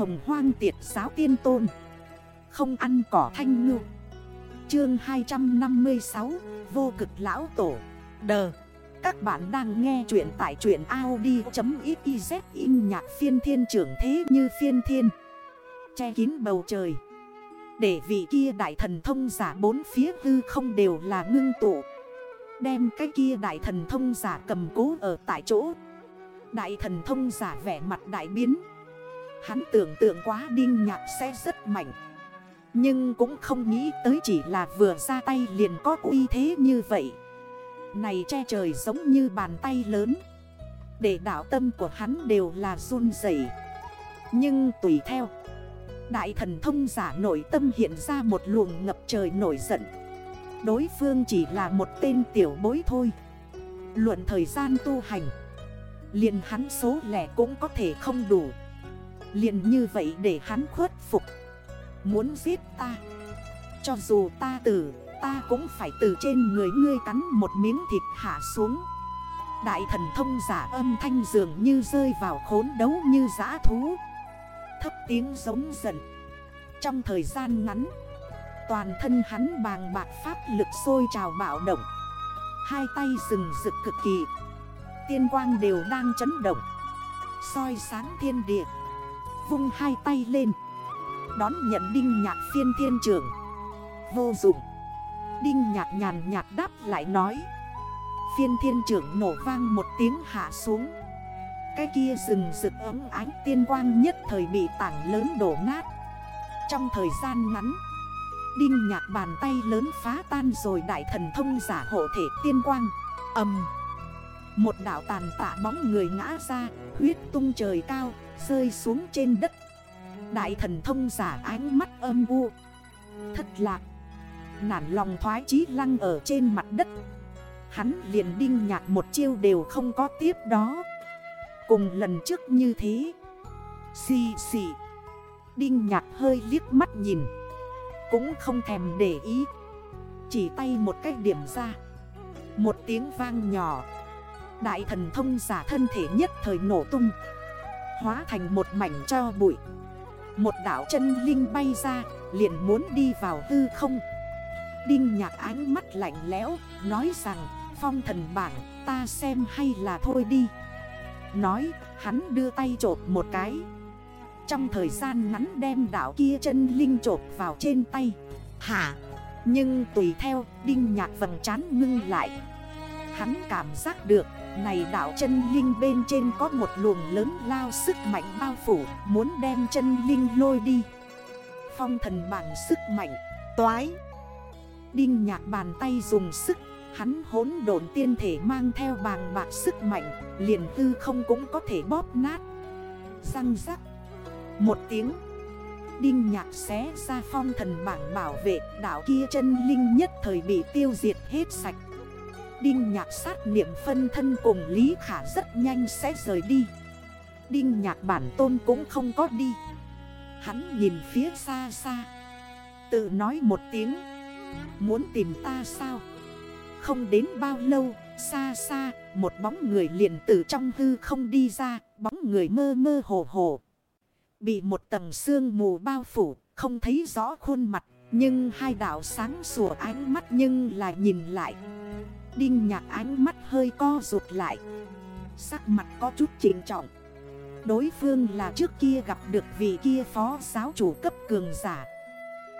hồng hoang tiệt giáo tiên tôn. Không ăn cỏ thanh ngư. Chương 256 Vô cực lão tổ. Đờ. Các bạn đang nghe chuyện tại chuyện Audi.xyz in nhạc phiên thiên trưởng thế như phiên thiên. Che kín bầu trời. Để vị kia đại thần thông giả bốn phía hư không đều là ngưng tụ. Đem cái kia đại thần thông giả cầm cố ở tại chỗ. Đại thần thông giả vẻ mặt đại biến. Hắn tưởng tượng quá đinh nhạc sẽ rất mạnh. Nhưng cũng không nghĩ tới chỉ là vừa ra tay liền có uy thế như vậy. Này che trời giống như bàn tay lớn. Để đảo tâm của hắn đều là run dậy Nhưng tùy theo, Đại thần thông giả nội tâm hiện ra một luồng ngập trời nổi giận. Đối phương chỉ là một tên tiểu bối thôi. Luận thời gian tu hành, liền hắn số lẻ cũng có thể không đủ liền như vậy để hắn khuất phục. Muốn giết ta. Cho dù ta tử, Ta cũng phải từ trên người ngươi cắn một miếng thịt hạ xuống. Đại thần thông giả âm thanh dường như rơi vào khốn đấu như giã thú. Thấp tiếng giống giận. Trong thời gian ngắn, Toàn thân hắn bàng bạc pháp lực sôi trào bạo động. Hai tay rừng rực cực kỳ. Tiên quang đều đang chấn động. Soi sáng thiên địa. Vung hai tay lên. Đón nhận đinh nhạc phiên thiên trưởng Vô dụng. Đinh nhạc nhàn nhạt đáp lại nói. Phiên thiên trưởng nổ vang một tiếng hạ xuống. Cái kia rừng rực ấm ánh tiên quang nhất thời bị tảng lớn đổ nát. Trong thời gian ngắn, Đinh nhạc bàn tay lớn phá tan rồi đại thần thông giả hộ thể tiên quang. Âm Một đảo tàn tạ bóng người ngã ra Huyết tung trời cao, Rơi xuống trên đất. Đại thần thông giả ánh mắt âm u. Thất lạc. Nản lòng thoái chí lăng ở trên mặt đất. Hắn liền đinh nhạc một chiêu đều không có tiếp đó. Cùng lần trước như thế. Xì xì. Đinh nhạc hơi liếc mắt nhìn. Cũng không thèm để ý. Chỉ tay một cách điểm ra. Một tiếng vang nhỏ. Đại thần thông giả thân thể nhất thời nổ tung. Hóa thành một mảnh cho bụi. Một đảo chân linh bay ra, Liền muốn đi vào hư không. Đinh nhạc ánh mắt lạnh lẽo, Nói rằng, phong thần bảng, ta xem hay là thôi đi. Nói, hắn đưa tay trột một cái. Trong thời gian ngắn đem đảo kia chân linh trột vào trên tay. Hả? Nhưng tùy theo, đinh nhạc vầng trán ngưng lại. Hắn cảm giác được này đảo chân linh bên trên có một luồng lớn lao sức mạnh bao phủ, Muốn đem chân linh lôi đi. Phong thần bảng sức mạnh, Toái. Đinh nhạc bàn tay dùng sức, Hắn hốn độn tiên thể mang theo bàng bạc sức mạnh, Liền tư không cũng có thể bóp nát. Răng rắc. Một tiếng. Đinh nhạc xé ra phong thần bảng bảo vệ Đảo kia chân linh nhất thời bị tiêu diệt hết sạch. Đinh nhạc sát niệm phân thân cùng Lý Khả rất nhanh sẽ rời đi. Đinh nhạc bản tôn cũng không có đi. Hắn nhìn phía xa xa. Tự nói một tiếng. Muốn tìm ta sao? Không đến bao lâu, Xa xa, Một bóng người liền từ trong hư không đi ra, Bóng người mơ mơ hồ hồ. Bị một tầng sương mù bao phủ, Không thấy rõ khuôn mặt, Nhưng hai đảo sáng sủa ánh mắt nhưng là nhìn lại. Đinh nhạc ánh mắt hơi co rụt lại. Sắc mặt có chút chỉnh trọng. Đối phương là trước kia gặp được vị kia phó giáo chủ cấp cường giả.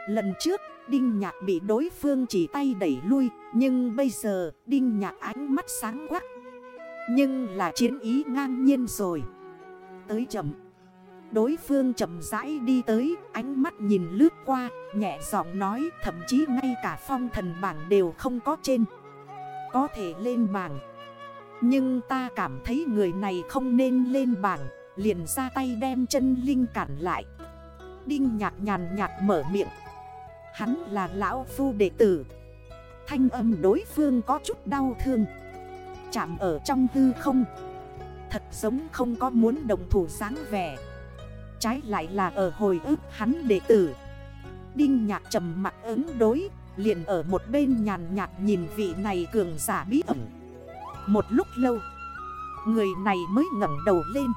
Lần trước, Đinh nhạc bị đối phương chỉ tay đẩy lui, Nhưng bây giờ, Đinh nhạc ánh mắt sáng quắc. Nhưng là chiến ý ngang nhiên rồi. Tới chậm. Đối phương chậm rãi đi tới, Ánh mắt nhìn lướt qua, Nhẹ giọng nói, Thậm chí ngay cả phong thần bảng đều không có trên có thể lên bảng. Nhưng ta cảm thấy người này không nên lên bảng, Liền ra tay đem chân linh cản lại. Đinh nhạc nhàn nhạt mở miệng. Hắn là lão phu đệ tử. Thanh âm đối phương có chút đau thương. Chạm ở trong hư không. Thật giống không có muốn đồng thủ sáng vẻ. Trái lại là ở hồi ức hắn đệ tử. Đinh nhạc trầm mặt ứng đối. Liền ở một bên nhàn nhạt nhìn vị này cường giả bí ẩn. Một lúc lâu, Người này mới ngẩn đầu lên,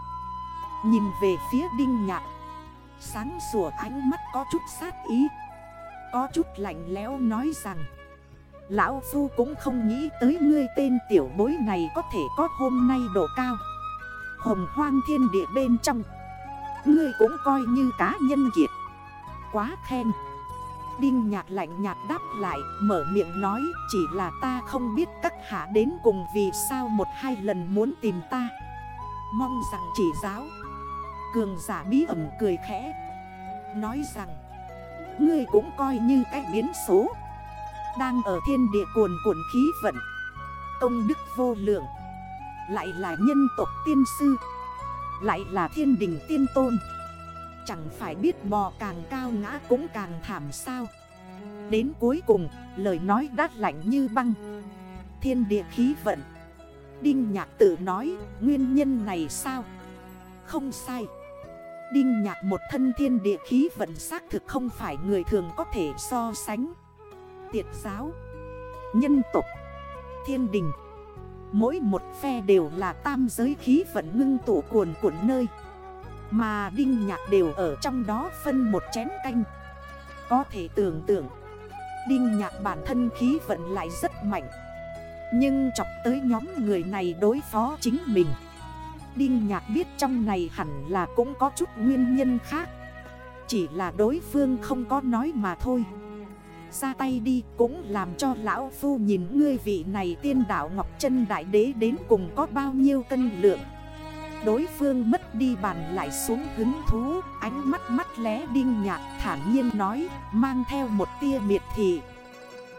Nhìn về phía đinh nhạc. Sáng sủa ánh mắt có chút sát ý, Có chút lạnh lẽo nói rằng, Lão Phu cũng không nghĩ tới ngươi tên tiểu bối này có thể có hôm nay độ cao. Hồng hoang thiên địa bên trong, Ngươi cũng coi như cá nhân kiệt. Quá khen. Đinh nhạc lạnh nhạt đáp lại, Mở miệng nói, Chỉ là ta không biết các hạ đến cùng Vì sao một hai lần muốn tìm ta. Mong rằng chỉ giáo. Cường giả bí ẩn cười khẽ. Nói rằng, Ngươi cũng coi như cái biến số. Đang ở thiên địa cuồn cuộn khí vận. Công đức vô lượng. Lại là nhân tộc tiên sư. Lại là thiên đình tiên tôn. Chẳng phải biết bò càng cao ngã cũng càng thảm sao. Đến cuối cùng, lời nói đắt lạnh như băng. Thiên địa khí vận. Đinh nhạc tự nói, nguyên nhân này sao? Không sai. Đinh nhạc một thân thiên địa khí vận xác thực không phải người thường có thể so sánh. Tiệt giáo, Nhân tục Thiên đình. Mỗi một phe đều là tam giới khí vận ngưng tụ cuồn cuộn nơi. Mà đinh nhạc đều ở trong đó phân một chén canh. Có thể tưởng tượng, Đinh nhạc bản thân khí vận lại rất mạnh. Nhưng chọc tới nhóm người này đối phó chính mình, Đinh nhạc biết trong này hẳn là cũng có chút nguyên nhân khác. Chỉ là đối phương không có nói mà thôi. Ra tay đi cũng làm cho lão phu nhìn ngươi vị này tiên đảo Ngọc chân Đại Đế đến cùng có bao nhiêu cân lượng. Đối phương mất đi bàn lại xuống hứng thú, Ánh mắt mắt lé đinh nhạc thản nhiên nói, Mang theo một tia miệt thị.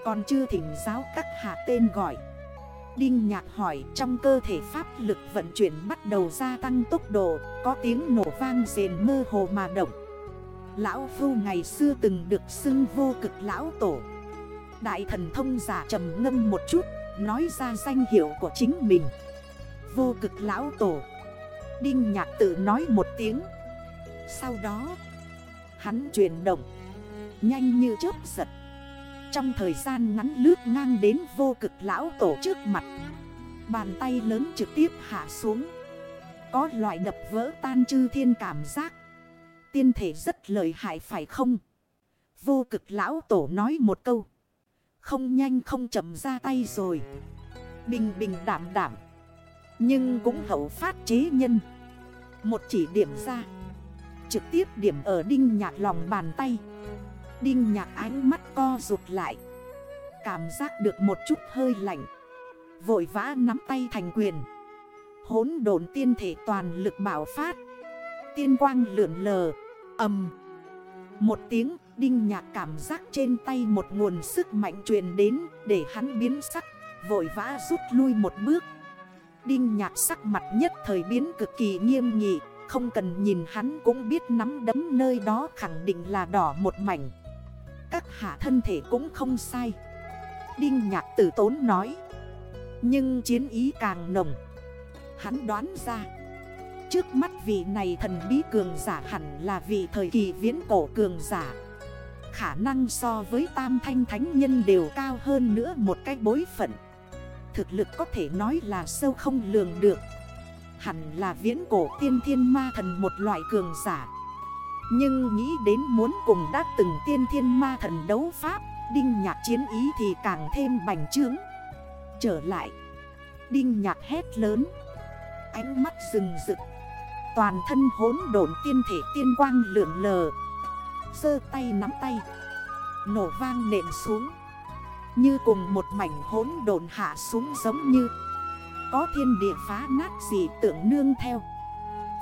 Còn chưa thỉnh giáo các hạ tên gọi. Đinh nhạc hỏi trong cơ thể pháp lực vận chuyển bắt đầu gia tăng tốc độ, Có tiếng nổ vang rền mơ hồ mà động. Lão Phu ngày xưa từng được xưng vô cực lão tổ. Đại thần thông giả trầm ngâm một chút, Nói ra danh hiệu của chính mình. Vô cực lão tổ. Đinh nhạc tự nói một tiếng. Sau đó, Hắn chuyển động, Nhanh như chớp giật. Trong thời gian ngắn lướt ngang đến vô cực lão tổ trước mặt, Bàn tay lớn trực tiếp hạ xuống. Có loại đập vỡ tan chư thiên cảm giác. Tiên thể rất lợi hại phải không? Vô cực lão tổ nói một câu. Không nhanh không chậm ra tay rồi. Bình bình đảm đảm nhưng cũng hậu phát chế nhân. Một chỉ điểm ra. Trực tiếp điểm ở đinh nhạc lòng bàn tay. Đinh nhạc ánh mắt co rụt lại. Cảm giác được một chút hơi lạnh. Vội vã nắm tay thành quyền. Hốn đồn tiên thể toàn lực bảo phát. Tiên quang lượn lờ. Âm Một tiếng, đinh nhạc cảm giác trên tay một nguồn sức mạnh truyền đến Để hắn biến sắc, Vội vã rút lui một bước. Đinh nhạc sắc mặt nhất thời biến cực kỳ nghiêm nghị, Không cần nhìn hắn cũng biết nắm đấm nơi đó khẳng định là đỏ một mảnh. Các hạ thân thể cũng không sai. Đinh nhạc tử tốn nói. Nhưng chiến ý càng nồng. Hắn đoán ra. Trước mắt vị này thần bí cường giả hẳn là vị thời kỳ viễn cổ cường giả. Khả năng so với tam thanh thánh nhân đều cao hơn nữa một cái bối phận. Thực lực có thể nói là sâu không lường được. Hẳn là viễn cổ tiên thiên ma thần một loại cường giả. Nhưng nghĩ đến muốn cùng đã từng tiên thiên ma thần đấu pháp, Đinh nhạc chiến ý thì càng thêm bành trướng. Trở lại, Đinh nhạc hét lớn, Ánh mắt rừng rực. Toàn thân hốn độn tiên thể tiên quang lượn lờ. Sơ tay nắm tay, Nổ vang nện xuống. Như cùng một mảnh hốn đồn hạ xuống giống như. Có thiên địa phá nát gì tưởng nương theo.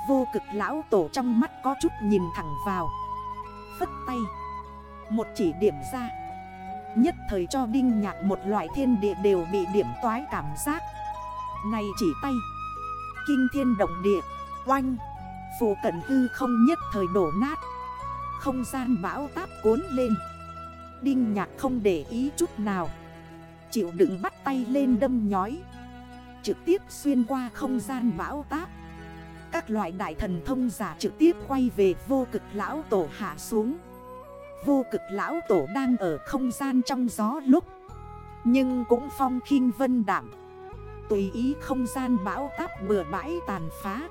Vô cực lão tổ trong mắt có chút nhìn thẳng vào. Phất tay. Một chỉ điểm ra. Nhất thời cho đinh nhạc một loại thiên địa đều bị điểm toái cảm giác. Này chỉ tay. Kinh thiên động địa. Oanh. Phù cận hư không nhất thời đổ nát. Không gian bão táp cuốn lên. Đinh nhạc không để ý chút nào. Chịu đựng bắt tay lên đâm nhói. Trực tiếp xuyên qua không gian bão táp. Các loại đại thần thông giả trực tiếp quay về vô cực lão tổ hạ xuống. Vô cực lão tổ đang ở không gian trong gió lúc. Nhưng cũng phong khinh vân đảm. Tùy ý không gian bão táp bừa bãi tàn phá.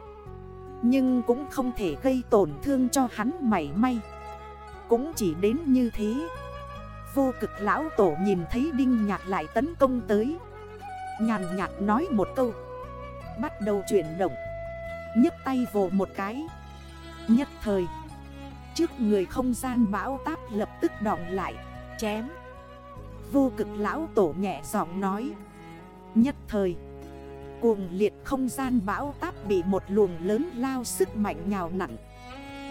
Nhưng cũng không thể gây tổn thương cho hắn mảy may. Cũng chỉ đến như thế. Vô cực lão tổ nhìn thấy Đinh Nhạc lại tấn công tới. Nhàn nhạt nói một câu. Bắt đầu chuyển động. Nhấc tay vồ một cái. Nhất thời. Trước người không gian bão táp lập tức đọng lại. Chém. Vô cực lão tổ nhẹ giọng nói. Nhất thời. Cuồng liệt không gian bão táp bị một luồng lớn lao sức mạnh nhào nặng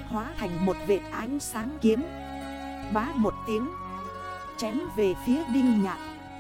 Hóa thành một vệt ánh sáng kiếm. Bá một tiếng. Chém về phía đinh nhạc.